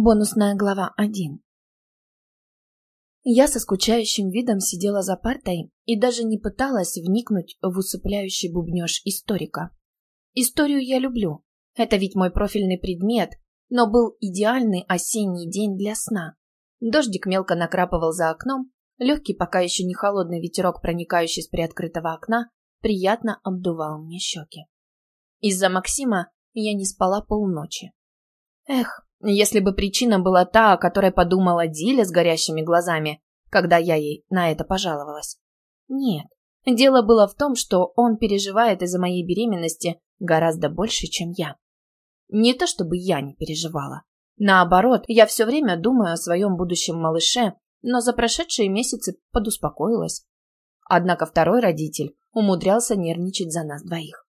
Бонусная глава 1. Я со скучающим видом сидела за партой и даже не пыталась вникнуть в усыпляющий бубнёж историка. Историю я люблю. Это ведь мой профильный предмет, но был идеальный осенний день для сна. Дождик мелко накрапывал за окном, легкий, пока еще не холодный ветерок, проникающий с приоткрытого окна, приятно обдувал мне щеки. Из-за Максима я не спала полночи. Эх, если бы причина была та, о которой подумала Диля с горящими глазами, когда я ей на это пожаловалась. Нет, дело было в том, что он переживает из-за моей беременности гораздо больше, чем я. Не то чтобы я не переживала. Наоборот, я все время думаю о своем будущем малыше, но за прошедшие месяцы подуспокоилась. Однако второй родитель умудрялся нервничать за нас двоих.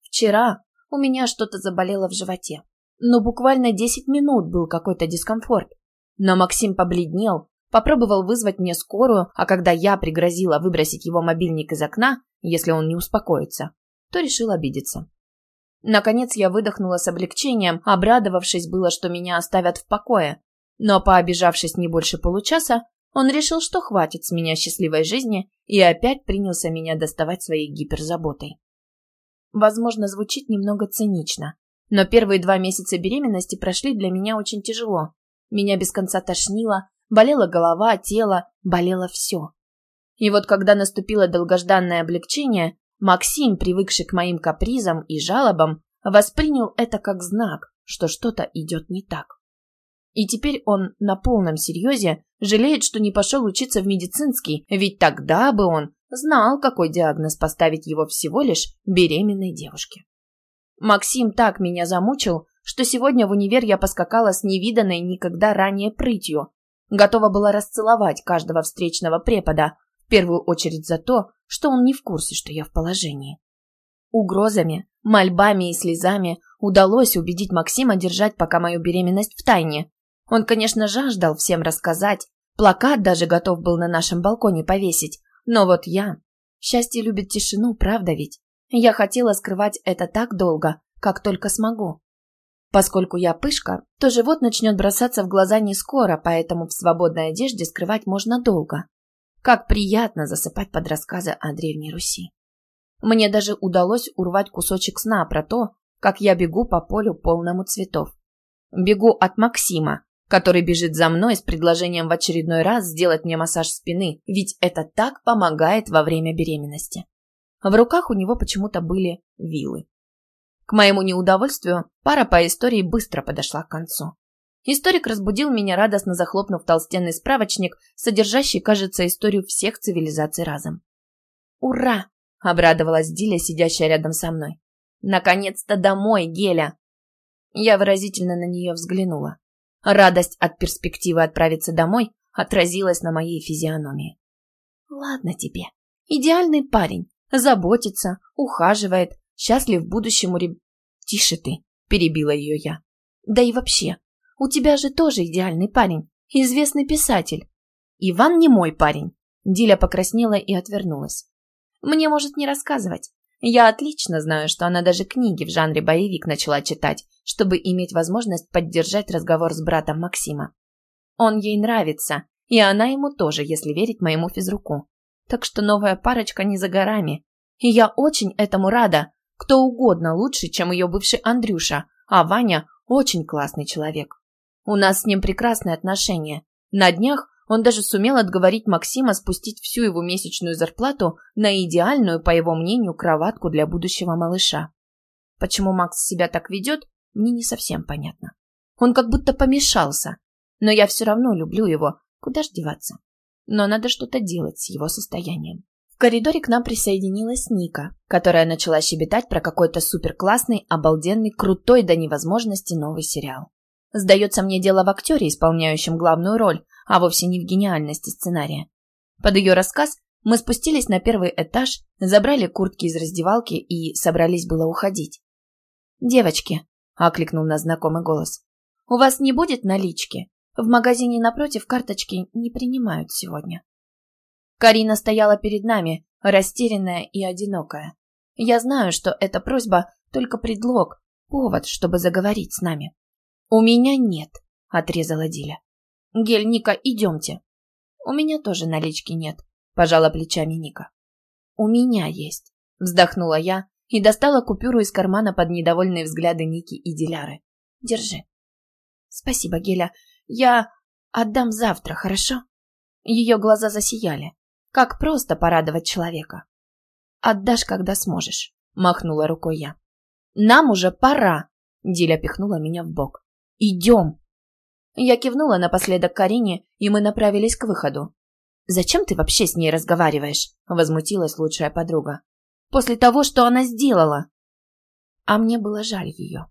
Вчера у меня что-то заболело в животе но буквально десять минут был какой-то дискомфорт. Но Максим побледнел, попробовал вызвать мне скорую, а когда я пригрозила выбросить его мобильник из окна, если он не успокоится, то решил обидеться. Наконец я выдохнула с облегчением, обрадовавшись было, что меня оставят в покое. Но пообижавшись не больше получаса, он решил, что хватит с меня счастливой жизни и опять принялся меня доставать своей гиперзаботой. Возможно, звучит немного цинично, но первые два месяца беременности прошли для меня очень тяжело. Меня без конца тошнило, болела голова, тело, болело все. И вот когда наступило долгожданное облегчение, Максим, привыкший к моим капризам и жалобам, воспринял это как знак, что что-то идет не так. И теперь он на полном серьезе жалеет, что не пошел учиться в медицинский, ведь тогда бы он знал, какой диагноз поставить его всего лишь беременной девушке. Максим так меня замучил, что сегодня в универ я поскакала с невиданной никогда ранее прытью. Готова была расцеловать каждого встречного препода, в первую очередь за то, что он не в курсе, что я в положении. Угрозами, мольбами и слезами удалось убедить Максима держать пока мою беременность в тайне. Он, конечно, жаждал всем рассказать, плакат даже готов был на нашем балконе повесить, но вот я... Счастье любит тишину, правда ведь? Я хотела скрывать это так долго, как только смогу. Поскольку я пышка, то живот начнет бросаться в глаза не скоро, поэтому в свободной одежде скрывать можно долго. Как приятно засыпать под рассказы о Древней Руси. Мне даже удалось урвать кусочек сна про то, как я бегу по полю полному цветов. Бегу от Максима, который бежит за мной с предложением в очередной раз сделать мне массаж спины, ведь это так помогает во время беременности. В руках у него почему-то были вилы. К моему неудовольствию, пара по истории быстро подошла к концу. Историк разбудил меня, радостно захлопнув толстенный справочник, содержащий, кажется, историю всех цивилизаций разом. «Ура!» — обрадовалась Диля, сидящая рядом со мной. «Наконец-то домой, Геля!» Я выразительно на нее взглянула. Радость от перспективы отправиться домой отразилась на моей физиономии. «Ладно тебе. Идеальный парень заботится, ухаживает, счастлив будущему реб... Тише ты, перебила ее я. Да и вообще, у тебя же тоже идеальный парень, известный писатель. Иван не мой парень. Диля покраснела и отвернулась. Мне может не рассказывать. Я отлично знаю, что она даже книги в жанре боевик начала читать, чтобы иметь возможность поддержать разговор с братом Максима. Он ей нравится, и она ему тоже, если верить моему физруку так что новая парочка не за горами. И я очень этому рада. Кто угодно лучше, чем ее бывший Андрюша, а Ваня очень классный человек. У нас с ним прекрасные отношения. На днях он даже сумел отговорить Максима спустить всю его месячную зарплату на идеальную, по его мнению, кроватку для будущего малыша. Почему Макс себя так ведет, мне не совсем понятно. Он как будто помешался. Но я все равно люблю его. Куда ж деваться? Но надо что-то делать с его состоянием. В коридоре к нам присоединилась Ника, которая начала щебетать про какой-то суперклассный, обалденный, крутой до невозможности новый сериал. Сдается мне дело в актере, исполняющем главную роль, а вовсе не в гениальности сценария. Под ее рассказ мы спустились на первый этаж, забрали куртки из раздевалки и собрались было уходить. «Девочки», — окликнул нас знакомый голос, — «у вас не будет налички?» В магазине напротив карточки не принимают сегодня. Карина стояла перед нами, растерянная и одинокая. Я знаю, что эта просьба только предлог, повод, чтобы заговорить с нами. У меня нет — отрезала Диля. «Гель, Ника, идемте». «У меня тоже налички нет», — пожала плечами Ника. «У меня есть», — вздохнула я и достала купюру из кармана под недовольные взгляды Ники и Диляры. «Держи». «Спасибо, Геля. Я отдам завтра, хорошо?» Ее глаза засияли. Как просто порадовать человека. «Отдашь, когда сможешь», — махнула рукой я. «Нам уже пора», — Диля пихнула меня в бок. «Идем!» Я кивнула напоследок Карине, и мы направились к выходу. «Зачем ты вообще с ней разговариваешь?» — возмутилась лучшая подруга. «После того, что она сделала!» А мне было жаль ее.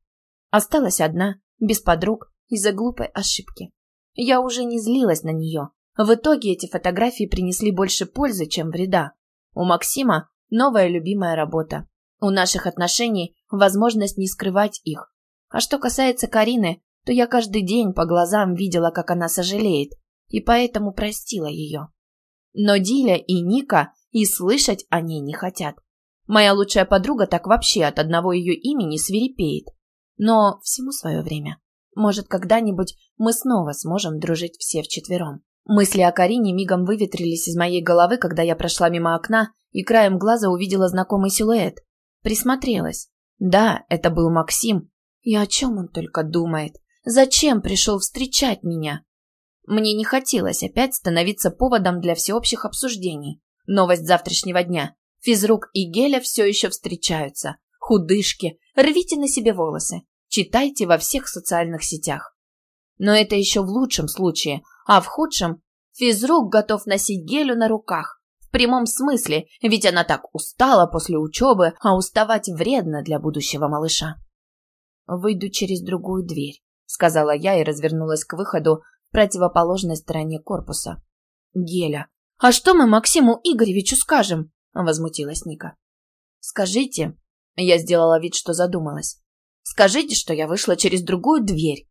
Осталась одна, без подруг, из-за глупой ошибки. Я уже не злилась на нее. В итоге эти фотографии принесли больше пользы, чем вреда. У Максима новая любимая работа. У наших отношений возможность не скрывать их. А что касается Карины, то я каждый день по глазам видела, как она сожалеет, и поэтому простила ее. Но Диля и Ника и слышать о ней не хотят. Моя лучшая подруга так вообще от одного ее имени свирепеет. Но всему свое время. Может, когда-нибудь мы снова сможем дружить все вчетвером. Мысли о Карине мигом выветрились из моей головы, когда я прошла мимо окна и краем глаза увидела знакомый силуэт. Присмотрелась. Да, это был Максим. И о чем он только думает? Зачем пришел встречать меня? Мне не хотелось опять становиться поводом для всеобщих обсуждений. Новость завтрашнего дня. Физрук и Геля все еще встречаются. Худышки, рвите на себе волосы. Читайте во всех социальных сетях. Но это еще в лучшем случае, а в худшем физрук готов носить Гелю на руках. В прямом смысле, ведь она так устала после учебы, а уставать вредно для будущего малыша. «Выйду через другую дверь», — сказала я и развернулась к выходу в противоположной стороне корпуса. «Геля, а что мы Максиму Игоревичу скажем?» — возмутилась Ника. «Скажите...» — я сделала вид, что задумалась. Скажите, что я вышла через другую дверь.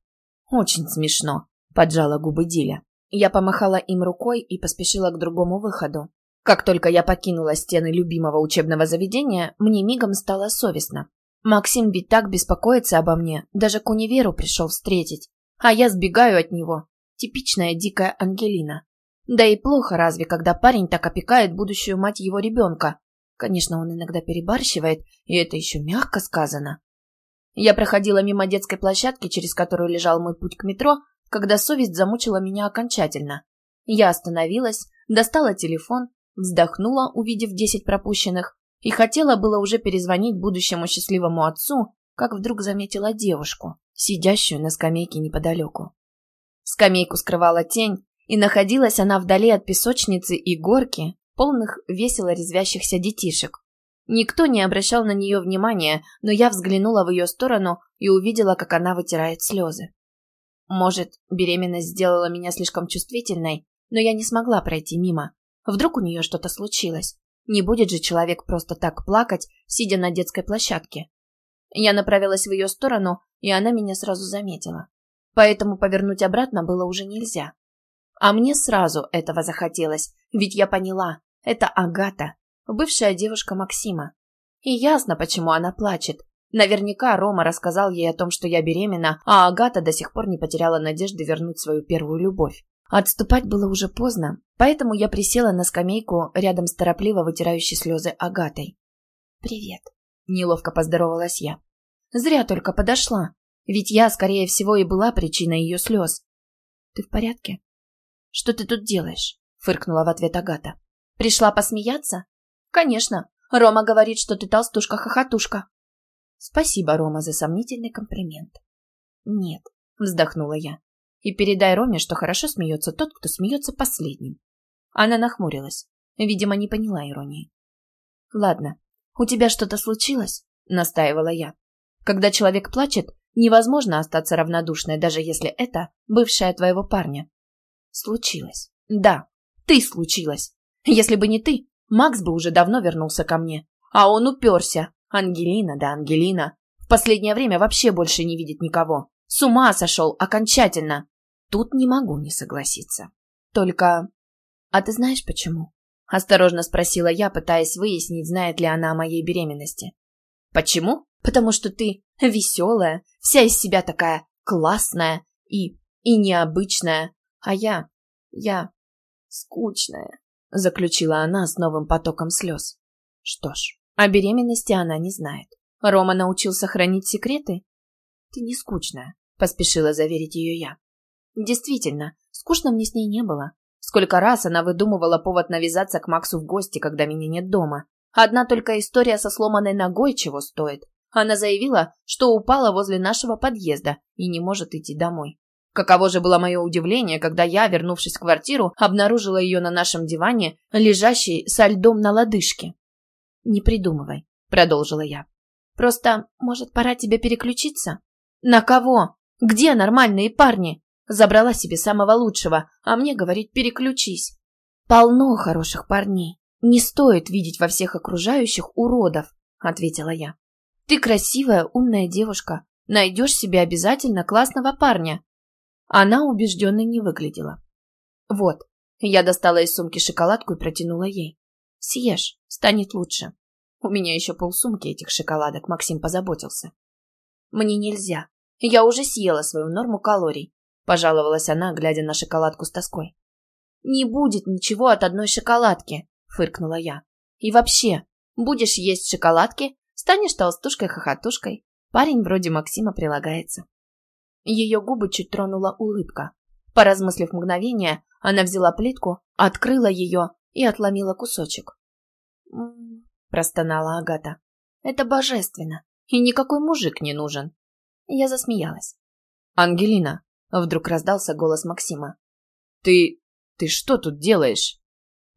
Очень смешно, поджала губы Диля. Я помахала им рукой и поспешила к другому выходу. Как только я покинула стены любимого учебного заведения, мне мигом стало совестно. Максим ведь так беспокоится обо мне, даже к универу пришел встретить. А я сбегаю от него. Типичная дикая Ангелина. Да и плохо разве, когда парень так опекает будущую мать его ребенка. Конечно, он иногда перебарщивает, и это еще мягко сказано. Я проходила мимо детской площадки, через которую лежал мой путь к метро, когда совесть замучила меня окончательно. Я остановилась, достала телефон, вздохнула, увидев десять пропущенных, и хотела было уже перезвонить будущему счастливому отцу, как вдруг заметила девушку, сидящую на скамейке неподалеку. Скамейку скрывала тень, и находилась она вдали от песочницы и горки, полных весело резвящихся детишек. Никто не обращал на нее внимания, но я взглянула в ее сторону и увидела, как она вытирает слезы. Может, беременность сделала меня слишком чувствительной, но я не смогла пройти мимо. Вдруг у нее что-то случилось. Не будет же человек просто так плакать, сидя на детской площадке. Я направилась в ее сторону, и она меня сразу заметила. Поэтому повернуть обратно было уже нельзя. А мне сразу этого захотелось, ведь я поняла, это Агата, бывшая девушка Максима. И ясно, почему она плачет. Наверняка Рома рассказал ей о том, что я беременна, а Агата до сих пор не потеряла надежды вернуть свою первую любовь. Отступать было уже поздно, поэтому я присела на скамейку рядом с торопливо вытирающей слезы Агатой. «Привет», — неловко поздоровалась я. «Зря только подошла, ведь я, скорее всего, и была причиной ее слез». «Ты в порядке?» «Что ты тут делаешь?» — фыркнула в ответ Агата. «Пришла посмеяться?» «Конечно. Рома говорит, что ты толстушка-хохотушка». «Спасибо, Рома, за сомнительный комплимент». «Нет», — вздохнула я. «И передай Роме, что хорошо смеется тот, кто смеется последним». Она нахмурилась. Видимо, не поняла иронии. «Ладно, у тебя что-то случилось?» — настаивала я. «Когда человек плачет, невозможно остаться равнодушной, даже если это бывшая твоего парня». «Случилось. Да, ты случилась. Если бы не ты, Макс бы уже давно вернулся ко мне. А он уперся. Ангелина да Ангелина. В последнее время вообще больше не видит никого. С ума сошел окончательно. Тут не могу не согласиться. Только... А ты знаешь почему? Осторожно спросила я, пытаясь выяснить, знает ли она о моей беременности. Почему? Потому что ты веселая, вся из себя такая классная и... и необычная, а я... я... скучная, заключила она с новым потоком слез. Что ж, о беременности она не знает. Рома научился хранить секреты? Ты не скучная, поспешила заверить ее я. Действительно, скучно мне с ней не было. Сколько раз она выдумывала повод навязаться к Максу в гости, когда меня нет дома. Одна только история со сломанной ногой чего стоит. Она заявила, что упала возле нашего подъезда и не может идти домой. Каково же было мое удивление, когда я, вернувшись в квартиру, обнаружила ее на нашем диване, лежащей со льдом на лодыжке. «Не придумывай», — продолжила я. «Просто, может, пора тебе переключиться?» «На кого? Где нормальные парни?» Забрала себе самого лучшего, а мне говорит «переключись». «Полно хороших парней. Не стоит видеть во всех окружающих уродов», — ответила я. «Ты красивая, умная девушка. Найдешь себе обязательно классного парня. Она убежденной не выглядела. «Вот». Я достала из сумки шоколадку и протянула ей. «Съешь, станет лучше. У меня еще полсумки этих шоколадок, Максим позаботился». «Мне нельзя. Я уже съела свою норму калорий», пожаловалась она, глядя на шоколадку с тоской. «Не будет ничего от одной шоколадки», фыркнула я. «И вообще, будешь есть шоколадки, станешь толстушкой-хохотушкой. Парень вроде Максима прилагается». Ее губы чуть тронула улыбка. Поразмыслив мгновение, она взяла плитку, открыла ее и отломила кусочек. «М-м-м», простонала Агата. «Это божественно, и никакой мужик не нужен». Я засмеялась. «Ангелина!» — вдруг раздался голос Максима. «Ты... ты что тут делаешь?»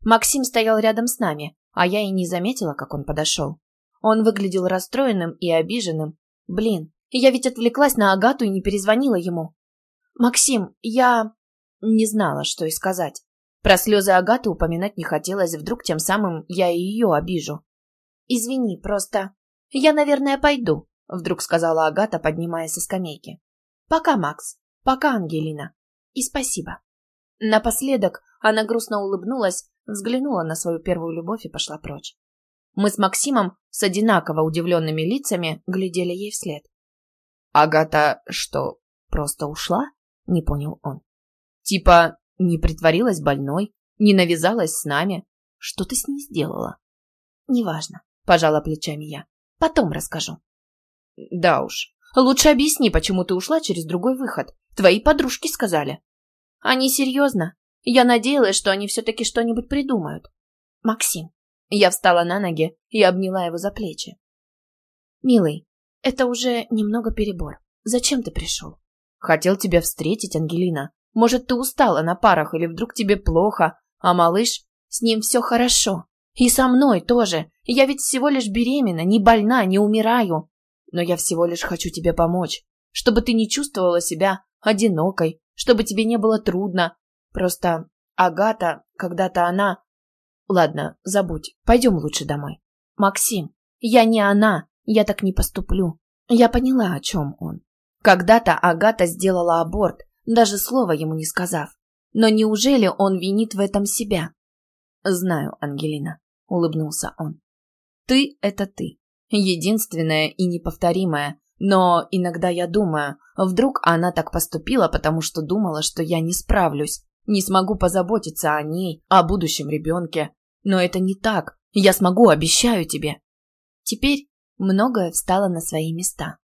Максим стоял рядом с нами, а я и не заметила, как он подошел. Он выглядел расстроенным и обиженным. Блин, я ведь отвлеклась на Агату и не перезвонила ему. «Максим, я...» Не знала, что и сказать. Про слезы Агаты упоминать не хотелось, вдруг тем самым я и ее обижу. «Извини, просто... Я, наверное, пойду», — вдруг сказала Агата, поднимаясь со скамейки. «Пока, Макс. Пока, Ангелина. И спасибо». Напоследок она грустно улыбнулась, взглянула на свою первую любовь и пошла прочь. Мы с Максимом с одинаково удивленными лицами глядели ей вслед. «Агата что, просто ушла?» — не понял он. «Типа не притворилась больной, не навязалась с нами. Что ты с ней сделала?» «Неважно», — пожала плечами я. «Потом расскажу». «Да уж. Лучше объясни, почему ты ушла через другой выход. Твои подружки сказали». «Они серьезно? Я надеялась, что они все-таки что-нибудь придумают». «Максим». Я встала на ноги и обняла его за плечи. «Милый, это уже немного перебор. Зачем ты пришел? Хотел тебя встретить, Ангелина. Может, ты устала на парах или вдруг тебе плохо, а малыш, с ним все хорошо. И со мной тоже. Я ведь всего лишь беременна, не больна, не умираю. Но я всего лишь хочу тебе помочь, чтобы ты не чувствовала себя одинокой, чтобы тебе не было трудно. Просто Агата, когда-то она... Ладно, забудь, пойдем лучше домой. Максим, я не она, я так не поступлю. Я поняла, о чем он. Когда-то Агата сделала аборт, даже слова ему не сказав. Но неужели он винит в этом себя? Знаю, Ангелина, улыбнулся он. Ты — это ты. Единственная и неповторимая. Но иногда я думаю, вдруг она так поступила, потому что думала, что я не справлюсь, не смогу позаботиться о ней, о будущем ребенке. Но это не так. Я смогу, обещаю тебе. Теперь многое встало на свои места.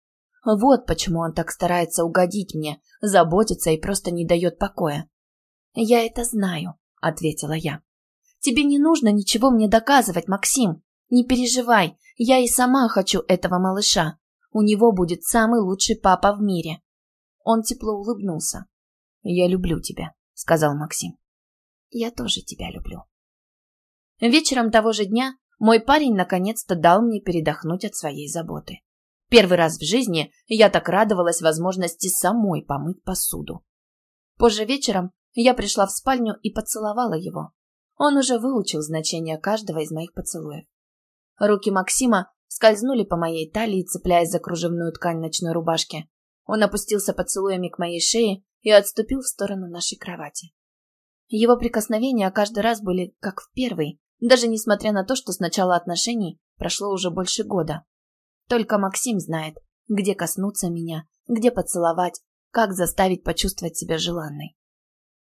Вот почему он так старается угодить мне, заботится и просто не дает покоя. «Я это знаю», — ответила я. «Тебе не нужно ничего мне доказывать, Максим. Не переживай, я и сама хочу этого малыша. У него будет самый лучший папа в мире». Он тепло улыбнулся. «Я люблю тебя», — сказал Максим. «Я тоже тебя люблю». Вечером того же дня мой парень наконец-то дал мне передохнуть от своей заботы. Первый раз в жизни я так радовалась возможности самой помыть посуду. Позже вечером я пришла в спальню и поцеловала его. Он уже выучил значение каждого из моих поцелуев. Руки Максима скользнули по моей талии, цепляясь за кружевную ткань ночной рубашки. Он опустился поцелуями к моей шее и отступил в сторону нашей кровати. Его прикосновения каждый раз были как в первый, даже несмотря на то, что с начала отношений прошло уже больше года. Только Максим знает, где коснуться меня, где поцеловать, как заставить почувствовать себя желанной.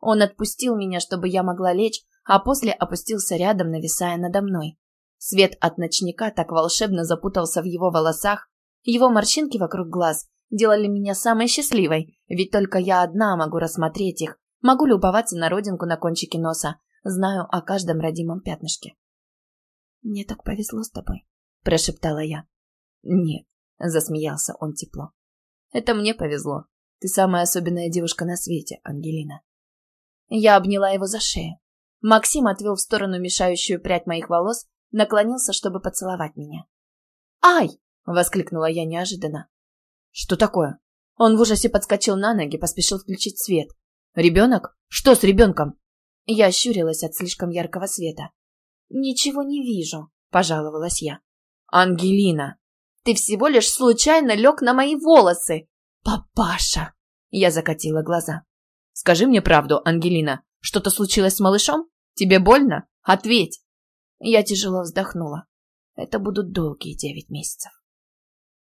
Он отпустил меня, чтобы я могла лечь, а после опустился рядом, нависая надо мной. Свет от ночника так волшебно запутался в его волосах, его морщинки вокруг глаз делали меня самой счастливой, ведь только я одна могу рассмотреть их, могу любоваться на родинку на кончике носа, знаю о каждом родимом пятнышке. «Мне так повезло с тобой», – прошептала я. «Нет», – засмеялся он тепло. «Это мне повезло. Ты самая особенная девушка на свете, Ангелина». Я обняла его за шею. Максим отвел в сторону мешающую прядь моих волос, наклонился, чтобы поцеловать меня. «Ай!» – воскликнула я неожиданно. «Что такое?» Он в ужасе подскочил на ноги, поспешил включить свет. «Ребенок? Что с ребенком?» Я ощурилась от слишком яркого света. «Ничего не вижу», – пожаловалась я. «Ангелина!» «Ты всего лишь случайно лег на мои волосы!» «Папаша!» Я закатила глаза. «Скажи мне правду, Ангелина. Что-то случилось с малышом? Тебе больно? Ответь!» Я тяжело вздохнула. Это будут долгие девять месяцев.